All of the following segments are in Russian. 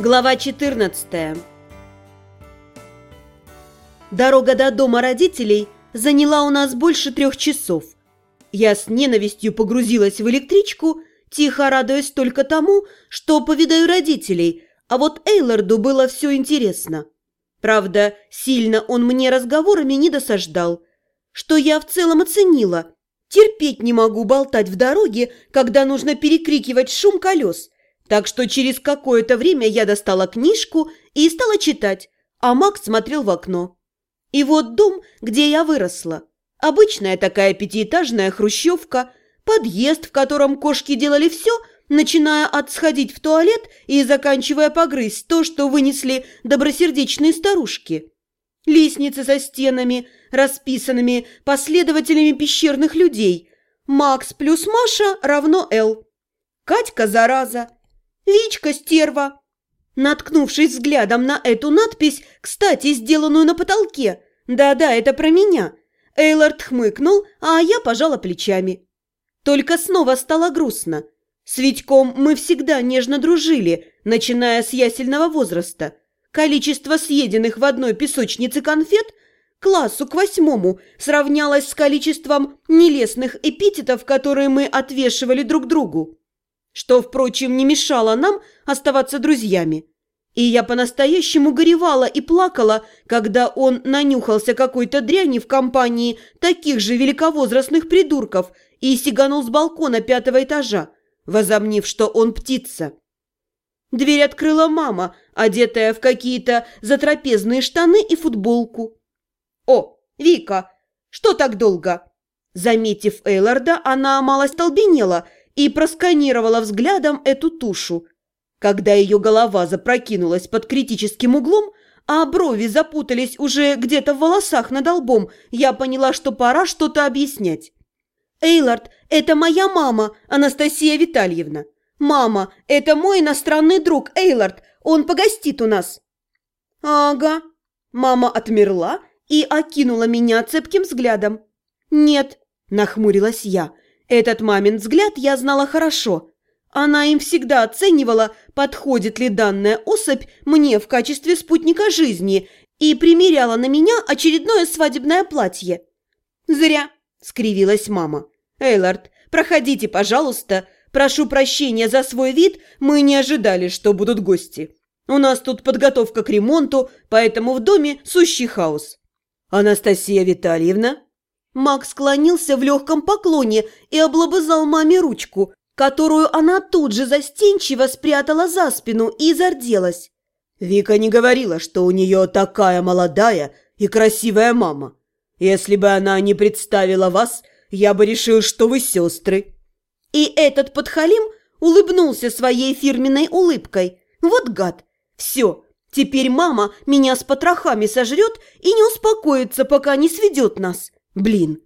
Глава 14 Дорога до дома родителей заняла у нас больше трех часов. Я с ненавистью погрузилась в электричку, тихо радуясь только тому, что повидаю родителей, а вот Эйларду было все интересно. Правда, сильно он мне разговорами не досаждал, что я в целом оценила. Терпеть не могу болтать в дороге, когда нужно перекрикивать шум колес – так что через какое-то время я достала книжку и стала читать, а Макс смотрел в окно. И вот дом, где я выросла. Обычная такая пятиэтажная хрущевка, подъезд, в котором кошки делали все, начиная от сходить в туалет и заканчивая погрызть то, что вынесли добросердечные старушки. Лестницы со стенами, расписанными последователями пещерных людей. Макс плюс Маша равно Л. Катька зараза. Вичка стерва!» Наткнувшись взглядом на эту надпись, кстати, сделанную на потолке, «Да-да, это про меня», Эйлард хмыкнул, а я пожала плечами. Только снова стало грустно. С Витьком мы всегда нежно дружили, начиная с ясельного возраста. Количество съеденных в одной песочнице конфет классу к восьмому сравнялось с количеством нелестных эпитетов, которые мы отвешивали друг другу что, впрочем, не мешало нам оставаться друзьями. И я по-настоящему горевала и плакала, когда он нанюхался какой-то дряни в компании таких же великовозрастных придурков и сиганул с балкона пятого этажа, возомнив, что он птица. Дверь открыла мама, одетая в какие-то затрапезные штаны и футболку. «О, Вика, что так долго?» Заметив Эйларда, она малость толбенела – и просканировала взглядом эту тушу. Когда ее голова запрокинулась под критическим углом, а брови запутались уже где-то в волосах над лбом, я поняла, что пора что-то объяснять. «Эйлард, это моя мама, Анастасия Витальевна. Мама, это мой иностранный друг Эйлард, он погостит у нас». «Ага». Мама отмерла и окинула меня цепким взглядом. «Нет», – нахмурилась я, – этот мамин взгляд я знала хорошо. Она им всегда оценивала, подходит ли данная особь мне в качестве спутника жизни и примеряла на меня очередное свадебное платье. «Зря», – скривилась мама. «Эйлард, проходите, пожалуйста. Прошу прощения за свой вид, мы не ожидали, что будут гости. У нас тут подготовка к ремонту, поэтому в доме сущий хаос». «Анастасия Витальевна?» Макс склонился в легком поклоне и облобызал маме ручку, которую она тут же застенчиво спрятала за спину и зарделась. Вика не говорила, что у нее такая молодая и красивая мама. Если бы она не представила вас, я бы решил, что вы сестры. И этот подхалим улыбнулся своей фирменной улыбкой. Вот гад! Все, теперь мама меня с потрохами сожрет и не успокоится, пока не сведет нас. Блин.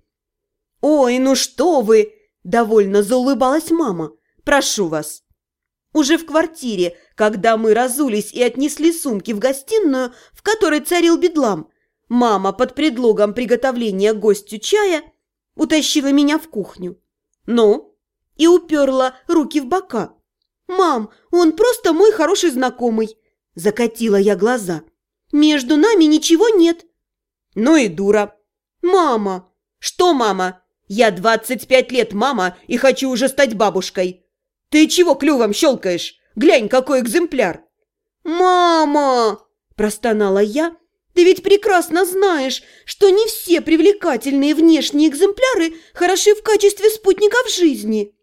«Ой, ну что вы!» – довольно заулыбалась мама. «Прошу вас». Уже в квартире, когда мы разулись и отнесли сумки в гостиную, в которой царил бедлам, мама под предлогом приготовления гостю чая утащила меня в кухню. «Ну?» и уперла руки в бока. «Мам, он просто мой хороший знакомый!» Закатила я глаза. «Между нами ничего нет!» «Ну и дура!» «Мама!» «Что, мама? Я 25 лет мама и хочу уже стать бабушкой. Ты чего клювом щелкаешь? Глянь, какой экземпляр!» «Мама!» – простонала я. «Ты ведь прекрасно знаешь, что не все привлекательные внешние экземпляры хороши в качестве спутников жизни».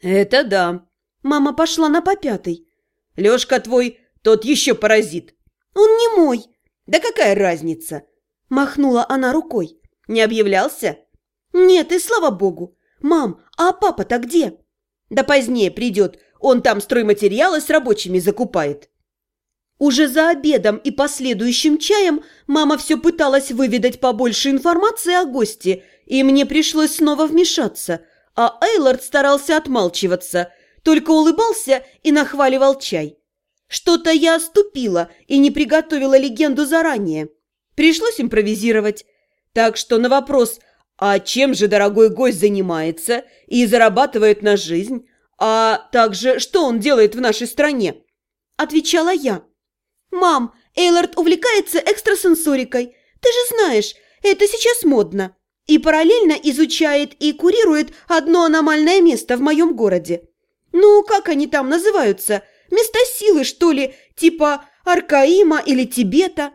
«Это да». Мама пошла на попятый. «Лешка твой, тот еще паразит». «Он не мой». «Да какая разница?» Махнула она рукой. «Не объявлялся?» «Нет, и слава богу. Мам, а папа-то где?» «Да позднее придет. Он там стройматериалы с рабочими закупает». Уже за обедом и последующим чаем мама все пыталась выведать побольше информации о гости, и мне пришлось снова вмешаться, а Эйлард старался отмалчиваться, только улыбался и нахваливал чай. Что-то я оступила и не приготовила легенду заранее. Пришлось импровизировать. Так что на вопрос «А чем же дорогой гость занимается и зарабатывает на жизнь?» а также «Что он делает в нашей стране?» – отвечала я. «Мам, Эйлард увлекается экстрасенсорикой. Ты же знаешь, это сейчас модно. И параллельно изучает и курирует одно аномальное место в моем городе. Ну, как они там называются? Места силы, что ли, типа Аркаима или Тибета?»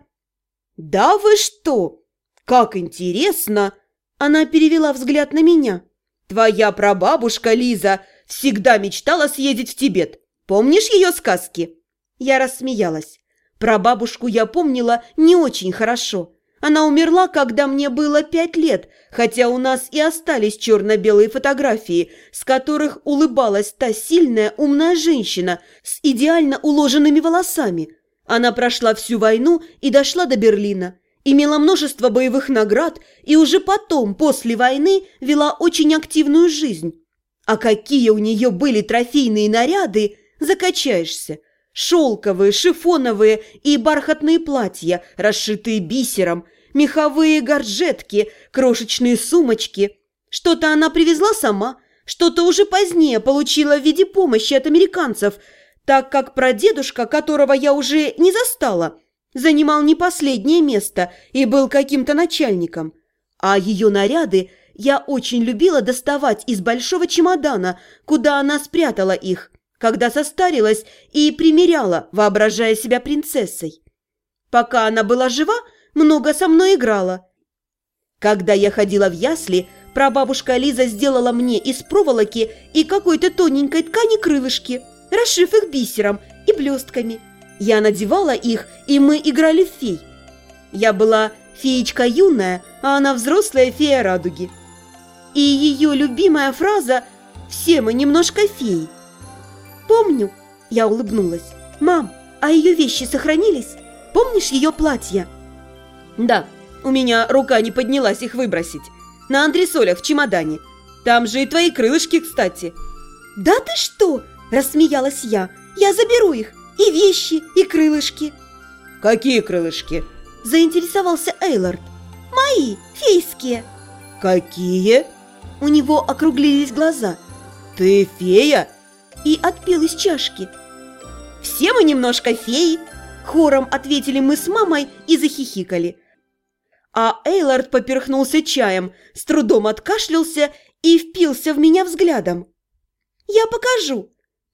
«Да вы что? Как интересно!» Она перевела взгляд на меня. «Твоя прабабушка Лиза всегда мечтала съездить в Тибет. Помнишь ее сказки?» Я рассмеялась. Про бабушку я помнила не очень хорошо. Она умерла, когда мне было пять лет, хотя у нас и остались черно-белые фотографии, с которых улыбалась та сильная, умная женщина с идеально уложенными волосами. Она прошла всю войну и дошла до Берлина, имела множество боевых наград и уже потом, после войны, вела очень активную жизнь. А какие у нее были трофейные наряды, закачаешься – Шелковые, шифоновые и бархатные платья, расшитые бисером, меховые горжетки, крошечные сумочки. Что-то она привезла сама, что-то уже позднее получила в виде помощи от американцев, так как прадедушка, которого я уже не застала, занимал не последнее место и был каким-то начальником. А ее наряды я очень любила доставать из большого чемодана, куда она спрятала их когда состарилась и примеряла, воображая себя принцессой. Пока она была жива, много со мной играла. Когда я ходила в ясли, прабабушка Лиза сделала мне из проволоки и какой-то тоненькой ткани крылышки, расшив их бисером и блестками. Я надевала их, и мы играли в фей. Я была феечка юная, а она взрослая фея радуги. И ее любимая фраза «Все мы немножко феи» «Помню!» – я улыбнулась. «Мам, а ее вещи сохранились? Помнишь ее платье?» «Да, у меня рука не поднялась их выбросить. На антресолях в чемодане. Там же и твои крылышки, кстати». «Да ты что?» – рассмеялась я. «Я заберу их, и вещи, и крылышки». «Какие крылышки?» – заинтересовался Эйлард. «Мои, фейские». «Какие?» У него округлились глаза. «Ты фея?» и отпил из чашки. «Все мы немножко феи!» Хором ответили мы с мамой и захихикали. А Эйлард поперхнулся чаем, с трудом откашлялся и впился в меня взглядом. «Я покажу!»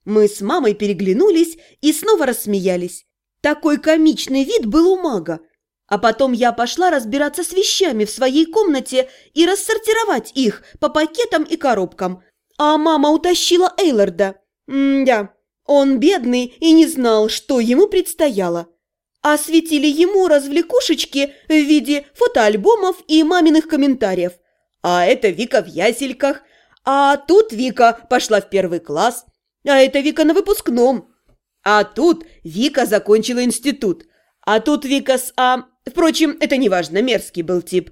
Мы с мамой переглянулись и снова рассмеялись. Такой комичный вид был у мага. А потом я пошла разбираться с вещами в своей комнате и рассортировать их по пакетам и коробкам. А мама утащила Эйларда. М-да, он бедный и не знал, что ему предстояло. Осветили ему развлекушечки в виде фотоальбомов и маминых комментариев. А это Вика в ясельках, а тут Вика пошла в первый класс, а это Вика на выпускном. А тут Вика закончила институт, а тут Вика с А... Впрочем, это неважно, мерзкий был тип.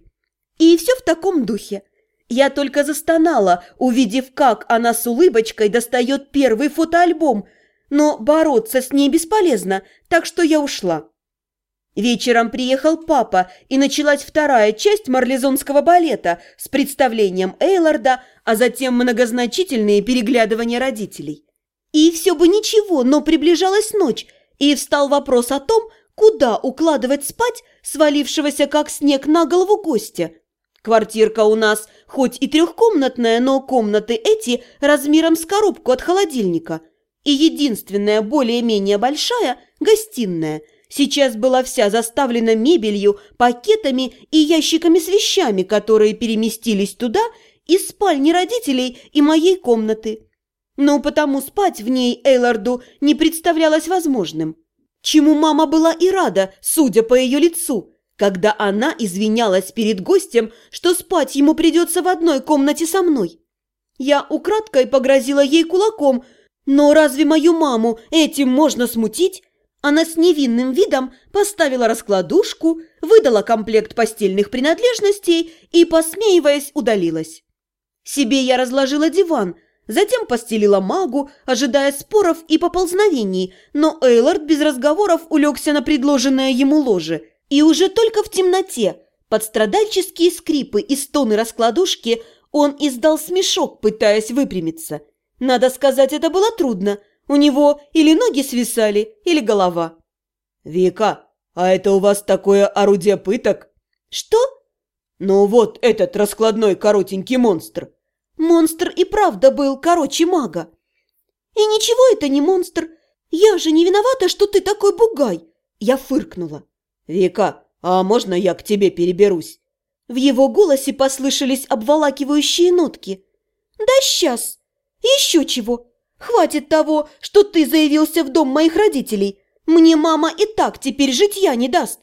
И все в таком духе. Я только застонала, увидев, как она с улыбочкой достает первый фотоальбом, но бороться с ней бесполезно, так что я ушла. Вечером приехал папа, и началась вторая часть марлезонского балета с представлением Эйларда, а затем многозначительные переглядывания родителей. И все бы ничего, но приближалась ночь, и встал вопрос о том, куда укладывать спать свалившегося как снег на голову гостя – Квартирка у нас хоть и трехкомнатная, но комнаты эти размером с коробку от холодильника. И единственная более-менее большая – гостиная. Сейчас была вся заставлена мебелью, пакетами и ящиками с вещами, которые переместились туда из спальни родителей и моей комнаты. Но потому спать в ней Эйларду не представлялось возможным. Чему мама была и рада, судя по ее лицу – когда она извинялась перед гостем, что спать ему придется в одной комнате со мной. Я украдкой погрозила ей кулаком, но разве мою маму этим можно смутить? Она с невинным видом поставила раскладушку, выдала комплект постельных принадлежностей и, посмеиваясь, удалилась. Себе я разложила диван, затем постелила магу, ожидая споров и поползновений, но Эйлард без разговоров улегся на предложенное ему ложе – и уже только в темноте, под страдальческие скрипы и стоны раскладушки, он издал смешок, пытаясь выпрямиться. Надо сказать, это было трудно. У него или ноги свисали, или голова. Вика, а это у вас такое орудие пыток? Что? Ну вот этот раскладной коротенький монстр. Монстр и правда был короче мага. И ничего это не монстр. Я же не виновата, что ты такой бугай. Я фыркнула. Вика, а можно я к тебе переберусь? В его голосе послышались обволакивающие нотки. «Да сейчас! Еще чего! Хватит того, что ты заявился в дом моих родителей. Мне мама и так теперь житья не даст».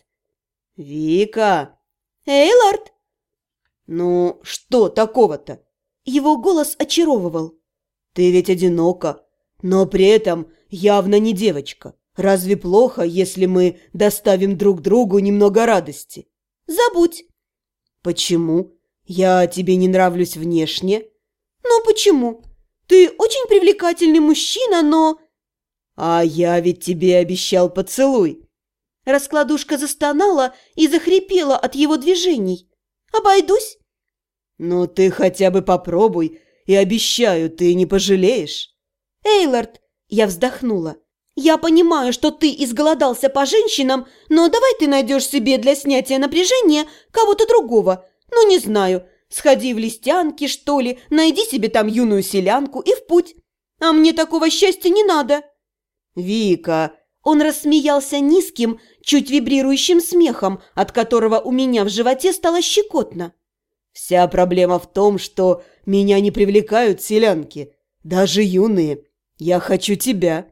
«Вика!» «Эйлард!» «Ну, что такого-то?» Его голос очаровывал. «Ты ведь одинока, но при этом явно не девочка. Разве плохо, если мы доставим друг другу немного радости?» «Забудь!» «Почему? Я тебе не нравлюсь внешне?» «Но почему? Ты очень привлекательный мужчина, но...» «А я ведь тебе обещал поцелуй!» Раскладушка застонала и захрипела от его движений. «Обойдусь?» «Ну ты хотя бы попробуй, и обещаю, ты не пожалеешь!» «Эйлард!» – я вздохнула. «Я понимаю, что ты изголодался по женщинам, но давай ты найдешь себе для снятия напряжения кого-то другого. Ну, не знаю, сходи в листянки, что ли, найди себе там юную селянку и в путь. А мне такого счастья не надо». «Вика!» Он рассмеялся низким, чуть вибрирующим смехом, от которого у меня в животе стало щекотно. «Вся проблема в том, что меня не привлекают селянки, даже юные. Я хочу тебя».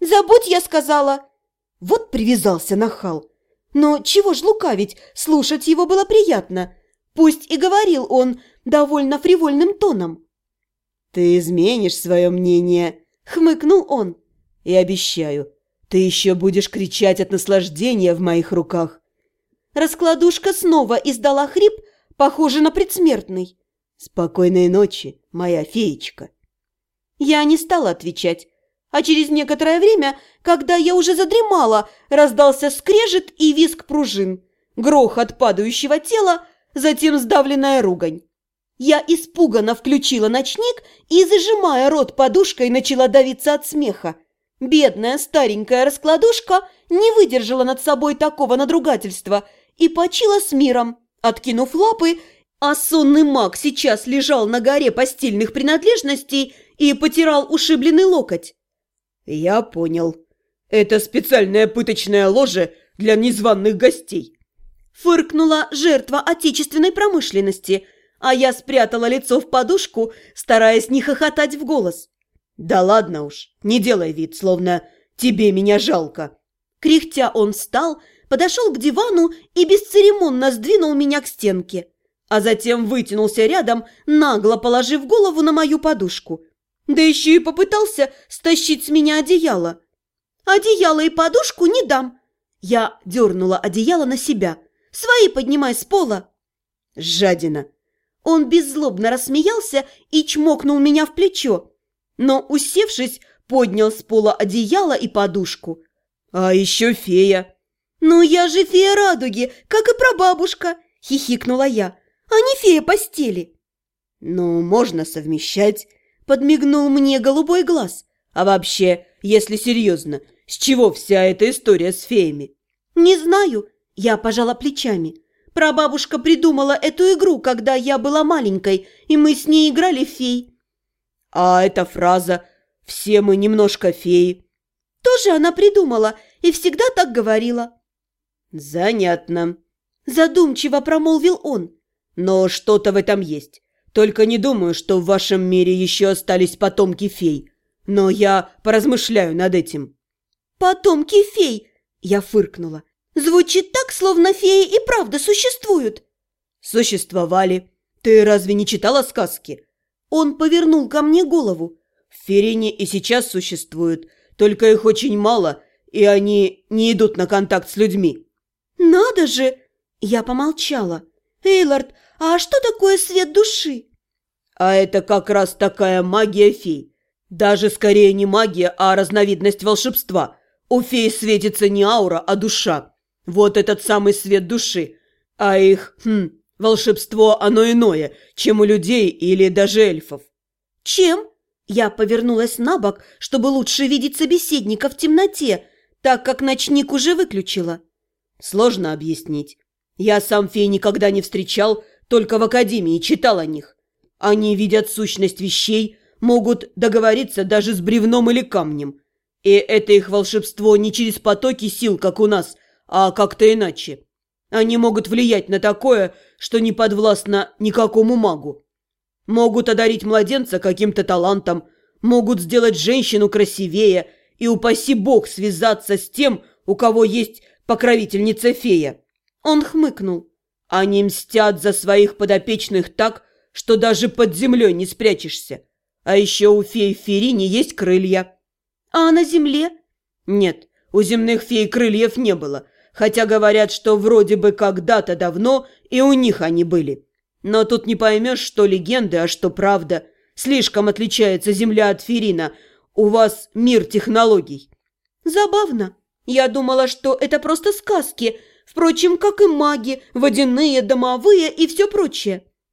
«Забудь, я сказала!» Вот привязался нахал. Но чего ж лукавить, слушать его было приятно. Пусть и говорил он довольно фривольным тоном. «Ты изменишь свое мнение», — хмыкнул он. «И обещаю, ты еще будешь кричать от наслаждения в моих руках». Раскладушка снова издала хрип, похожий на предсмертный. «Спокойной ночи, моя феечка». Я не стала отвечать, а через некоторое время, когда я уже задремала, раздался скрежет и визг пружин, грохот падающего тела, затем сдавленная ругань. Я испуганно включила ночник и, зажимая рот подушкой, начала давиться от смеха. Бедная старенькая раскладушка не выдержала над собой такого надругательства и почила с миром, откинув лапы, а сонный маг сейчас лежал на горе постельных принадлежностей и потирал ушибленный локоть. «Я понял. Это специальное пыточное ложе для незваных гостей». Фыркнула жертва отечественной промышленности, а я спрятала лицо в подушку, стараясь не хохотать в голос. «Да ладно уж, не делай вид, словно тебе меня жалко». Кряхтя он встал, подошел к дивану и бесцеремонно сдвинул меня к стенке, а затем вытянулся рядом, нагло положив голову на мою подушку – да еще и попытался стащить с меня одеяло. «Одеяло и подушку не дам!» Я дернула одеяло на себя. «Свои поднимай с пола!» «Жадина!» Он беззлобно рассмеялся и чмокнул меня в плечо, но, усевшись, поднял с пола одеяло и подушку. «А еще фея!» «Ну я же фея радуги, как и прабабушка!» – хихикнула я. «А не фея постели!» «Ну, можно совмещать!» подмигнул мне голубой глаз. А вообще, если серьезно, с чего вся эта история с феями? Не знаю, я пожала плечами. Прабабушка придумала эту игру, когда я была маленькой, и мы с ней играли в фей. А эта фраза «все мы немножко феи» тоже она придумала и всегда так говорила. Занятно. Задумчиво промолвил он. Но что-то в этом есть. Только не думаю, что в вашем мире еще остались потомки фей. Но я поразмышляю над этим». «Потомки фей!» – я фыркнула. «Звучит так, словно феи и правда существуют». «Существовали. Ты разве не читала сказки?» Он повернул ко мне голову. «В Ферине и сейчас существуют, только их очень мало, и они не идут на контакт с людьми». «Надо же!» Я помолчала. «Эйлард, а что такое свет души? А это как раз такая магия фей. Даже скорее не магия, а разновидность волшебства. У фей светится не аура, а душа. Вот этот самый свет души. А их, хм, волшебство оно иное, чем у людей или даже эльфов. Чем? Я повернулась на бок, чтобы лучше видеть собеседника в темноте, так как ночник уже выключила. Сложно объяснить. Я сам фей никогда не встречал, только в академии читал о них. Они видят сущность вещей, могут договориться даже с бревном или камнем. И это их волшебство не через потоки сил, как у нас, а как-то иначе. Они могут влиять на такое, что не подвластно никакому магу. Могут одарить младенца каким-то талантом, могут сделать женщину красивее и, упаси бог, связаться с тем, у кого есть покровительница-фея. Он хмыкнул. Они мстят за своих подопечных так, что даже под землей не спрячешься. А еще у фей Ферини есть крылья. А на земле? Нет, у земных фей крыльев не было, хотя говорят, что вроде бы когда-то давно и у них они были. Но тут не поймешь, что легенды, а что правда. Слишком отличается земля от Ферина. У вас мир технологий. Забавно. Я думала, что это просто сказки, впрочем, как и маги, водяные, домовые и все прочее.